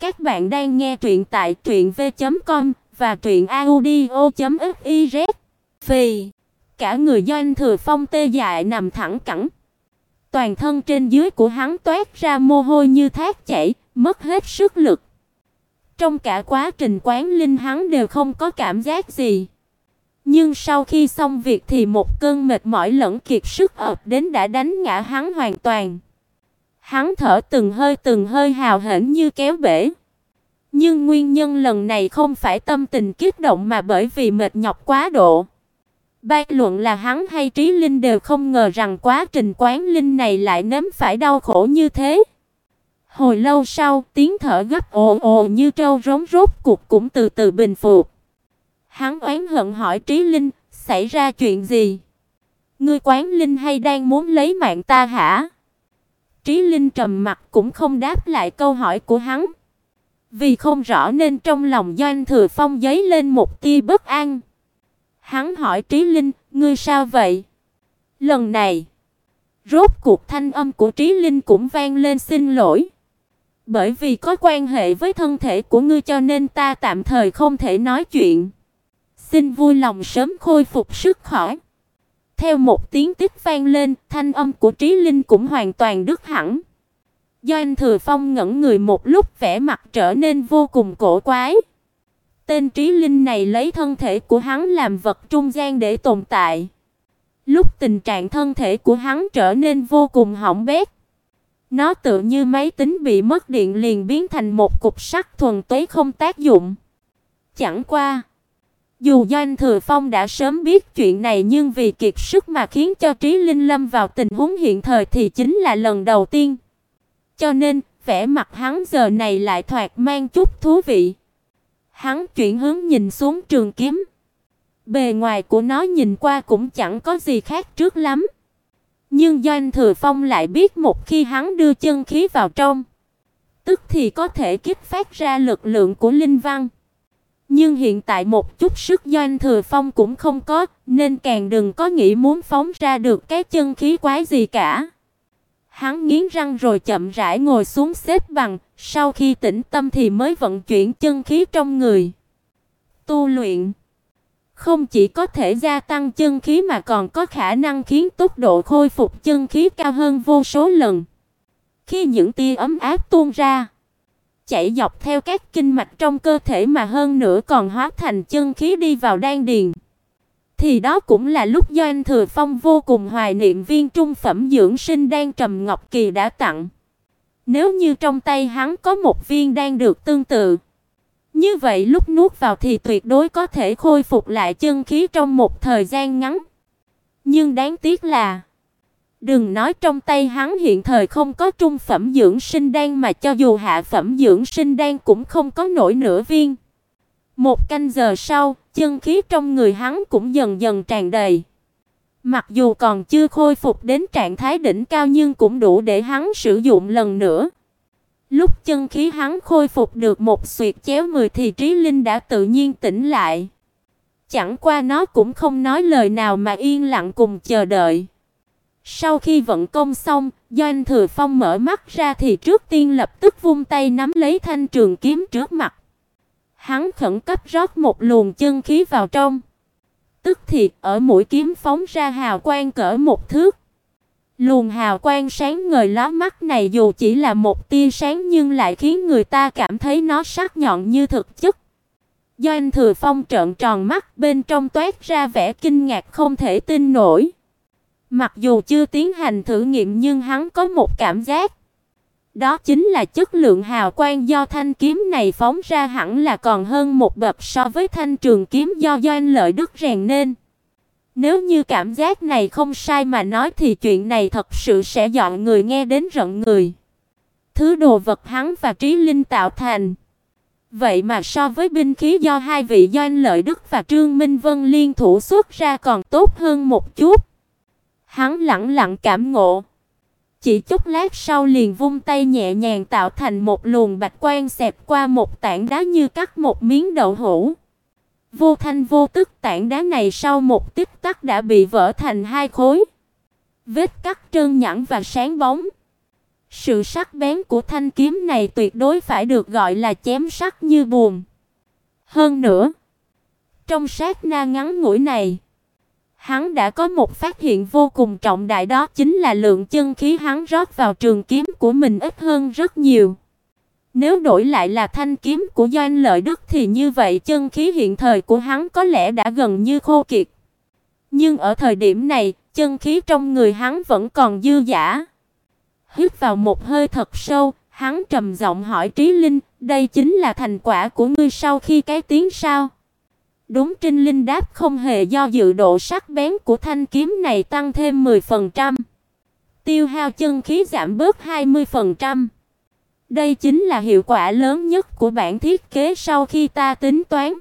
Các bạn đang nghe truyện tại truyệnv.com và truyệnaudio.fiz. Phì, cả người Doanh Thừa Phong tê dại nằm thẳng cẳng. Toàn thân trên dưới của hắn toát ra mồ hôi như thác chảy, mất hết sức lực. Trong cả quá trình quán linh hắn đều không có cảm giác gì. Nhưng sau khi xong việc thì một cơn mệt mỏi lẫn kiệt sức ập đến đã đánh ngã hắn hoàn toàn. Hắn thở từng hơi từng hơi hào hển như kéo bể. Nhưng nguyên nhân lần này không phải tâm tình kích động mà bởi vì mệt nhọc quá độ. Ban luận là hắn hay Trí Linh đều không ngờ rằng quá trình quán linh này lại nếm phải đau khổ như thế. Hồi lâu sau, tiếng thở gấp ồ ồ như trâu rống rốt cuộc cũng từ từ bình phục. Hắn oán hận hỏi Trí Linh, xảy ra chuyện gì? Ngươi quán linh hay đang muốn lấy mạng ta hả? Trí Linh trầm mặt cũng không đáp lại câu hỏi của hắn. Vì không rõ nên trong lòng Doanh Thừa Phong giấy lên một tia bất an. Hắn hỏi Trí Linh, ngươi sao vậy? Lần này, rốt cuộc thanh âm của Trí Linh cũng vang lên xin lỗi. Bởi vì có quan hệ với thân thể của ngươi cho nên ta tạm thời không thể nói chuyện. Xin vui lòng sớm khôi phục sức khỏe. Theo một tiếng tích vang lên, thanh âm của Trí Linh cũng hoàn toàn đứt hẳn. Doanh Thừa Phong ngẩn người một lúc vẻ mặt trở nên vô cùng cổ quái. Tên Trí Linh này lấy thân thể của hắn làm vật trung gian để tồn tại. Lúc tình trạng thân thể của hắn trở nên vô cùng hỏng bét, nó tự như máy tính bị mất điện liền biến thành một cục sắt thuần túy không tác dụng. Chẳng qua, dù Doanh Thừa Phong đã sớm biết chuyện này nhưng vì kiệt sức mà khiến cho Trí Linh lâm vào tình huống hiện thời thì chính là lần đầu tiên. Cho nên, vẻ mặt hắn giờ này lại thoạt mang chút thú vị. Hắn chuyển hướng nhìn xuống trường kiếm. Bề ngoài của nó nhìn qua cũng chẳng có gì khác trước lắm. Nhưng Doanh Thừa Phong lại biết một khi hắn đưa chân khí vào trong, tức thì có thể kích phát ra lực lượng của linh văn. Nhưng hiện tại một chút sức Doanh Thừa Phong cũng không có, nên càng đừng có nghĩ muốn phóng ra được cái chân khí quái gì cả. Hắn nghiến răng rồi chậm rãi ngồi xuống xếp bằng, sau khi tĩnh tâm thì mới vận chuyển chân khí trong người. Tu luyện không chỉ có thể gia tăng chân khí mà còn có khả năng khiến tốc độ khôi phục chân khí cao hơn vô số lần. Khi những tia ấm áp tuôn ra, chảy dọc theo các kinh mạch trong cơ thể mà hơn nữa còn hóa thành chân khí đi vào đan điền, thì đó cũng là lúc Doanh Thừa Phong vô cùng hoài niệm viên trung phẩm dưỡng sinh đan Trầm Ngọc Kỳ đã tặng. Nếu như trong tay hắn có một viên đan được tương tự, như vậy lúc nuốt vào thì tuyệt đối có thể khôi phục lại chân khí trong một thời gian ngắn. Nhưng đáng tiếc là đừng nói trong tay hắn hiện thời không có trung phẩm dưỡng sinh đan mà cho dù hạ phẩm dưỡng sinh đan cũng không có nổi nửa viên. Một canh giờ sau, chân khí trong người hắn cũng dần dần tràn đầy. Mặc dù còn chưa khôi phục đến trạng thái đỉnh cao nhưng cũng đủ để hắn sử dụng lần nữa. Lúc chân khí hắn khôi phục được một xuyệt chéo mười thì Trí Linh đã tự nhiên tỉnh lại. Chẳng qua nó cũng không nói lời nào mà yên lặng cùng chờ đợi. Sau khi vận công xong, Doanh Thừa Phong mở mắt ra thì trước tiên lập tức vung tay nắm lấy thanh trường kiếm trước mặt. Hắn khẩn cấp rót một luồng chân khí vào trong. Tức thì ở mũi kiếm phóng ra hào quang cỡ một thước. Luồng hào quang sáng ngời lóa mắt này dù chỉ là một tia sáng nhưng lại khiến người ta cảm thấy nó sắc nhọn như thực chất. Doanh Thừa Phong trợn tròn mắt, bên trong toát ra vẻ kinh ngạc không thể tin nổi. Mặc dù chưa tiến hành thử nghiệm nhưng hắn có một cảm giác. Đó chính là chất lượng hào quang do thanh kiếm này phóng ra hẳn là còn hơn một bậc so với thanh trường kiếm do Doanh Lợi Đức rèn nên. Nếu như cảm giác này không sai mà nói thì chuyện này thật sự sẽ dọn người nghe đến rợn người. Thứ đồ vật hắn và Trí Linh tạo thành. Vậy mà so với binh khí do hai vị Doanh Lợi Đức và Trương Minh Vân liên thủ xuất ra còn tốt hơn một chút. Hắn lặng lặng cảm ngộ. Chỉ chút lát sau liền vung tay nhẹ nhàng tạo thành một luồng bạch quang xẹp qua một tảng đá như cắt một miếng đậu hũ. Vô thanh vô tức tảng đá này sau một tích tắc đã bị vỡ thành hai khối. Vết cắt trơn nhẵn và sáng bóng. Sự sắc bén của thanh kiếm này tuyệt đối phải được gọi là chém sắc như buồn. Hơn nữa, trong sát na ngắn ngủi này, hắn đã có một phát hiện vô cùng trọng đại đó chính là lượng chân khí hắn rót vào trường kiếm của mình ít hơn rất nhiều. Nếu đổi lại là thanh kiếm của Doanh Lợi Đức thì như vậy chân khí hiện thời của hắn có lẽ đã gần như khô kiệt. Nhưng ở thời điểm này, chân khí trong người hắn vẫn còn dư dả. Hít vào một hơi thật sâu, hắn trầm giọng hỏi Trí Linh, đây chính là thành quả của ngươi sau khi cái tiếng sao? Đúng Trinh Linh đáp không hề do dự độ sắc bén của thanh kiếm này tăng thêm 10%. Tiêu hao chân khí giảm bớt 20%. Đây chính là hiệu quả lớn nhất của bản thiết kế sau khi ta tính toán.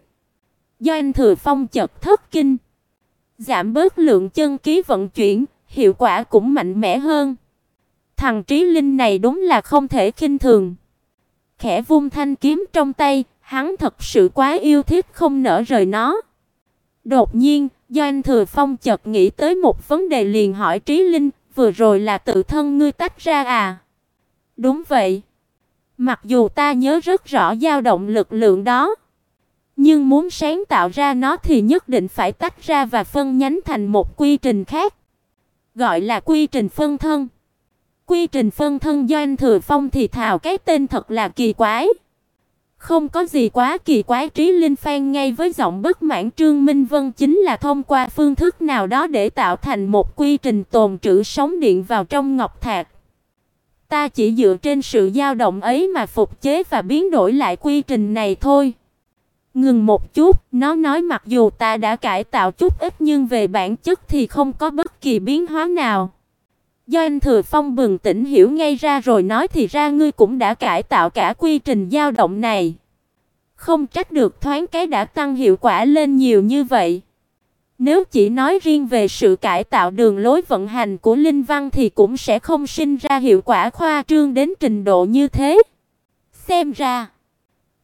Do anh Thừa Phong chợt thất kinh, giảm bớt lượng chân khí vận chuyển, hiệu quả cũng mạnh mẽ hơn. Thằng Trí Linh này đúng là không thể khinh thường. Khẽ vung thanh kiếm trong tay, hắn thật sự quá yêu thích không nỡ rời nó. Đột nhiên, doanh Thừa Phong chợt nghĩ tới một vấn đề liền hỏi Trí Linh, vừa rồi là tự thân ngươi tách ra à? Đúng vậy. Mặc dù ta nhớ rất rõ dao động lực lượng đó, nhưng muốn sáng tạo ra nó thì nhất định phải tách ra và phân nhánh thành một quy trình khác, gọi là quy trình phân thân. Quy trình phân thân doanh Thừa Phong thì thào cái tên thật là kỳ quái. Không có gì quá kỳ quái trí linh phan ngay với giọng bất mãn Trương Minh Vân chính là thông qua phương thức nào đó để tạo thành một quy trình tồn trữ sóng điện vào trong ngọc thạch. Ta chỉ dựa trên sự dao động ấy mà phục chế và biến đổi lại quy trình này thôi. Ngừng một chút, nó nói mặc dù ta đã cải tạo chút ít nhưng về bản chất thì không có bất kỳ biến hóa nào. Do anh Thừa Phong bừng tỉnh hiểu ngay ra rồi nói thì ra ngươi cũng đã cải tạo cả quy trình dao động này. Không trách được thoáng cái đã tăng hiệu quả lên nhiều như vậy. Nếu chỉ nói riêng về sự cải tạo đường lối vận hành của Linh Văn thì cũng sẽ không sinh ra hiệu quả khoa trương đến trình độ như thế. Xem ra,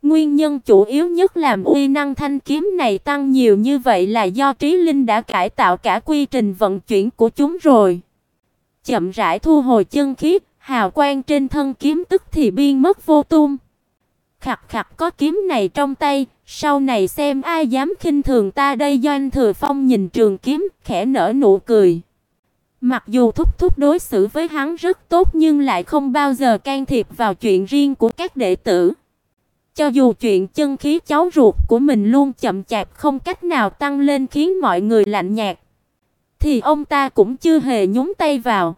nguyên nhân chủ yếu nhất làm uy năng thanh kiếm này tăng nhiều như vậy là do Trí Linh đã cải tạo cả quy trình vận chuyển của chúng rồi. Chậm rãi thu hồi chân khí, hào quang trên thân kiếm tức thì biên mất vô tung. Khặc khặc có kiếm này trong tay, sau này xem ai dám khinh thường ta đây Doanh Thừa Phong nhìn trường kiếm, khẽ nở nụ cười. Mặc dù thúc thúc đối xử với hắn rất tốt nhưng lại không bao giờ can thiệp vào chuyện riêng của các đệ tử. Cho dù chuyện chân khí cháu ruột của mình luôn chậm chạp không cách nào tăng lên khiến mọi người lạnh nhạt, thì ông ta cũng chưa hề nhúng tay vào.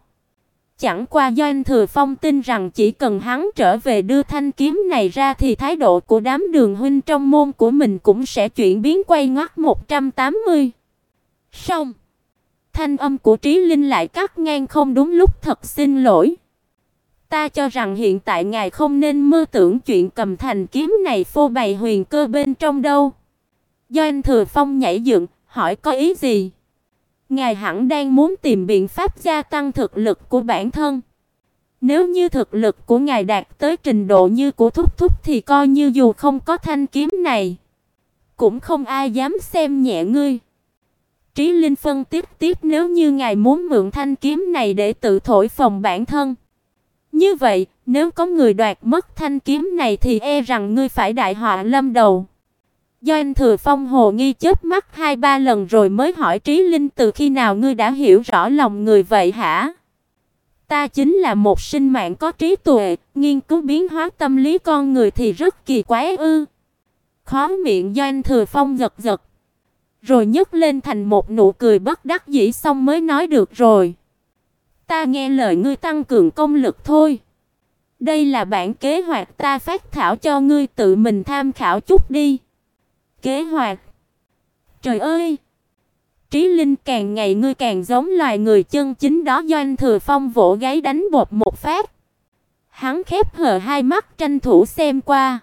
Chẳng qua Doanh Thừa Phong tin rằng chỉ cần hắn trở về đưa thanh kiếm này ra thì thái độ của đám đường huynh trong môn của mình cũng sẽ chuyển biến quay ngoắt 180. Xong, thanh âm của Trí Linh lại cắt ngang không đúng lúc thật xin lỗi. Ta cho rằng hiện tại ngài không nên mơ tưởng chuyện cầm thành kiếm này phô bày huyền cơ bên trong đâu. Doanh Thừa Phong nhảy dựng, hỏi có ý gì? Ngài hẳn đang muốn tìm biện pháp gia tăng thực lực của bản thân. Nếu như thực lực của ngài đạt tới trình độ như của thúc thúc thì coi như dù không có thanh kiếm này, cũng không ai dám xem nhẹ ngươi. Trí Linh phân tiếp tiếp nếu như ngài muốn mượn thanh kiếm này để tự thổi phồng bản thân. Như vậy, nếu có người đoạt mất thanh kiếm này thì e rằng ngươi phải đại họa lâm đầu. Doanh Thừa Phong hồ nghi chớp mắt hai ba lần rồi mới hỏi Trí Linh từ khi nào ngươi đã hiểu rõ lòng người vậy hả? Ta chính là một sinh mạng có trí tuệ, nghiên cứu biến hóa tâm lý con người thì rất kỳ quái ư. Khó miệng Doanh Thừa Phong giật giật. Rồi nhấc lên thành một nụ cười bất đắc dĩ xong mới nói được rồi. Ta nghe lời ngươi tăng cường công lực thôi. Đây là bản kế hoạch ta phát thảo cho ngươi tự mình tham khảo chút đi kế hoạch. Trời ơi! Trí Linh càng ngày ngươi càng giống loài người chân chính đó, Doanh Thừa Phong vỗ gáy đánh bột một phát. Hắn khép hờ hai mắt tranh thủ xem qua.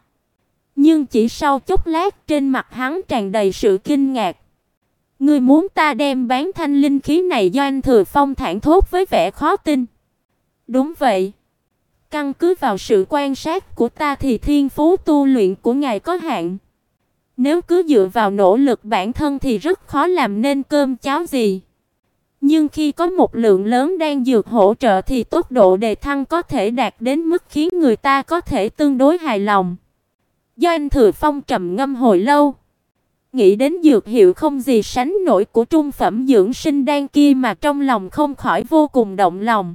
Nhưng chỉ sau chốc lát trên mặt hắn tràn đầy sự kinh ngạc. Ngươi muốn ta đem bán thanh linh khí này, Doanh Thừa Phong thản thốt với vẻ khó tin. Đúng vậy. Căn cứ vào sự quan sát của ta thì thiên phú tu luyện của ngài có hạn. Nếu cứ dựa vào nỗ lực bản thân thì rất khó làm nên cơm cháo gì. Nhưng khi có một lượng lớn đang dược hỗ trợ thì tốc độ đề thăng có thể đạt đến mức khiến người ta có thể tương đối hài lòng. Do anh Thừa Phong trầm ngâm hồi lâu, nghĩ đến dược hiệu không gì sánh nổi của trung phẩm dưỡng sinh đan kia mà trong lòng không khỏi vô cùng động lòng.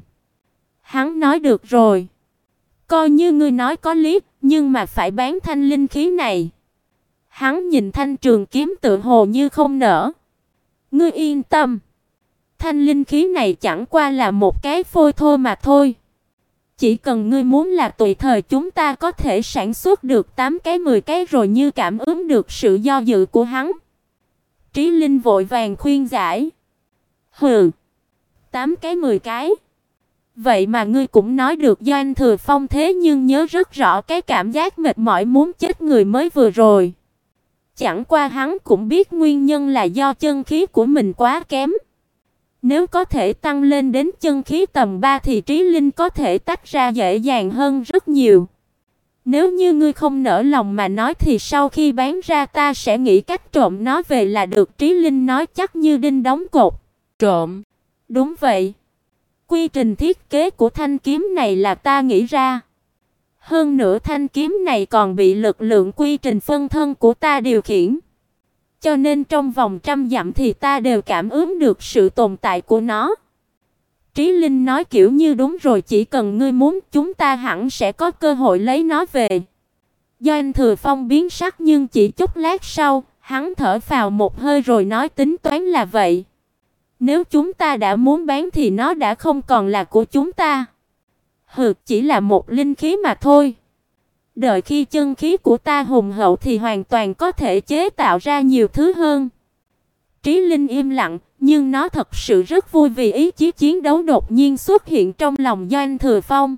Hắn nói được rồi, coi như ngươi nói có lý, nhưng mà phải bán thanh linh khí này. Hắn nhìn thanh trường kiếm tự hồ như không nở. Ngươi yên tâm, thanh linh khí này chẳng qua là một cái phôi thô mà thôi. Chỉ cần ngươi muốn là tùy thời chúng ta có thể sản xuất được 8 cái 10 cái rồi như cảm ứng được sự do dự của hắn. Trí Linh vội vàng khuyên giải. Hừ, 8 cái 10 cái. Vậy mà ngươi cũng nói được do anh Thừa Phong thế nhưng nhớ rất rõ cái cảm giác mệt mỏi muốn chết người mới vừa rồi. Chẳng qua hắn cũng biết nguyên nhân là do chân khí của mình quá kém. Nếu có thể tăng lên đến chân khí tầm 3 thì trí linh có thể tách ra dễ dàng hơn rất nhiều. Nếu như ngươi không nỡ lòng mà nói thì sau khi bán ra ta sẽ nghĩ cách trộm nó về là được trí linh nói chắc như đinh đóng cột. Trộm? Đúng vậy. Quy trình thiết kế của thanh kiếm này là ta nghĩ ra. Hơn nữa thanh kiếm này còn bị lực lượng quy trình phân thân của ta điều khiển. Cho nên trong vòng trăm dặm thì ta đều cảm ứng được sự tồn tại của nó. Trí Linh nói kiểu như đúng rồi, chỉ cần ngươi muốn, chúng ta hẳn sẽ có cơ hội lấy nó về. Do anh Thừa Phong biến sắc nhưng chỉ chút lát sau, hắn thở phào một hơi rồi nói tính toán là vậy. Nếu chúng ta đã muốn bán thì nó đã không còn là của chúng ta. Hừ, chỉ là một linh khí mà thôi. Đợi khi chân khí của ta hùng hậu thì hoàn toàn có thể chế tạo ra nhiều thứ hơn. Trí Linh im lặng, nhưng nó thật sự rất vui vì ý chí chiến đấu đột nhiên xuất hiện trong lòng Doanh Thừa Phong.